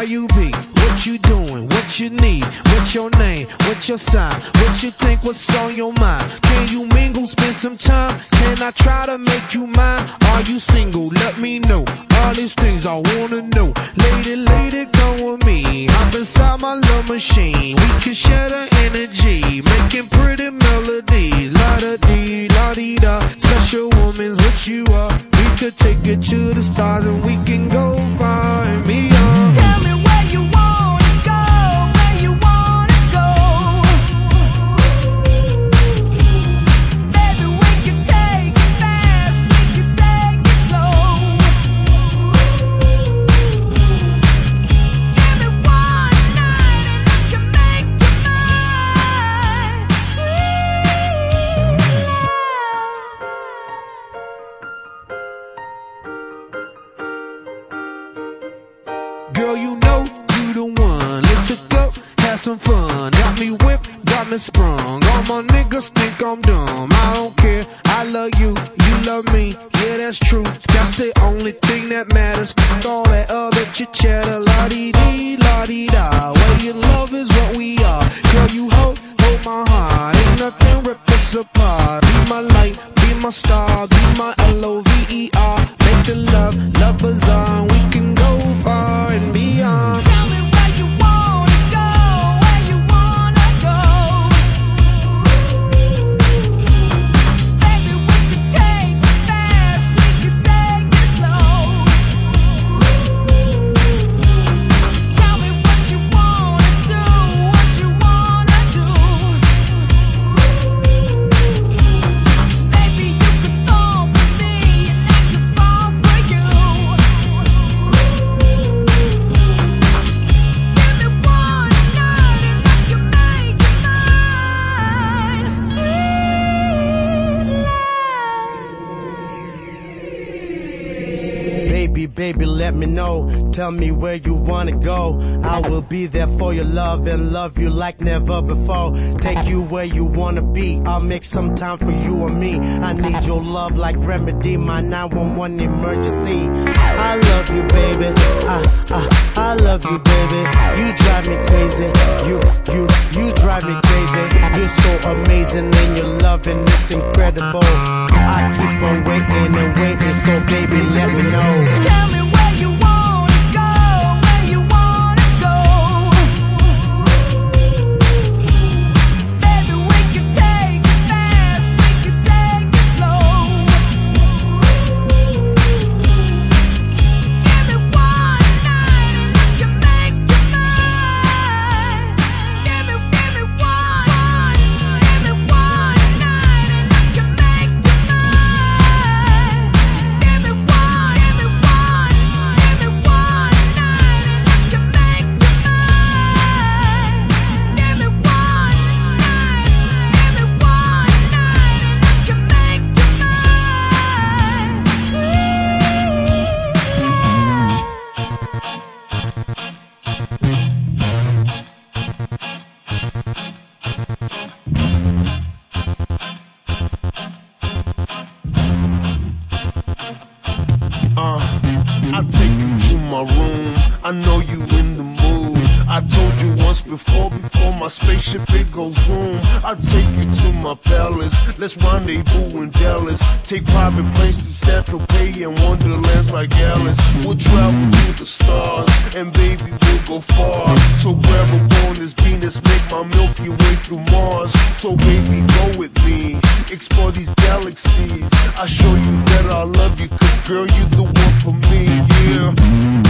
what you doing, what you need? What's your name? What's your sign? What you think? What's on your mind? Can you mingle? Spend some time? Can I try to make you mine? Are you single? Let me know. All these things I wanna know. Lady, lady, go with me. I'm inside my love machine. We can share the energy, making pretty melodies. La da dee, la dee da. Special woman's what you are. We could take it to the stars and we can go far and Girl, you know you the one. Let's hook up, have some fun. Got me whipped, got me sprung. All my niggas think I'm dumb. I don't care. I love you, you love me. Yeah, that's true. That's the only thing that matters. All that other chit chatter. La di di, la di da. Well, your love is what we are. Girl, you hold my heart. Ain't nothing rip us apart. Be my light, be my star, be my L O V E R. Make the love, love bizarre. We can go far and beyond. Baby, baby, let me know. Tell me where you wanna go. I will be there for your love and love you like never before. Take you where you wanna be. I'll make some time for you and me. I need your love like remedy, my 911 emergency. I love you, baby. I, I, I love you, baby. You drive me crazy. You, you, you drive me crazy. You're so amazing and your loving is incredible. I keep on waiting and waiting, so baby, let me know. Before, my spaceship it goes zoom. I take you to my palace. Let's rendezvous in Dallas. Take private planes to San Tropez and wonderlands like Alice. We'll travel to the stars, and baby we'll go far. So grab a bonus Venus, make my Milky Way through Mars. So baby go with me, explore these galaxies. I show you that I love you, cause girl you're the one for me, yeah.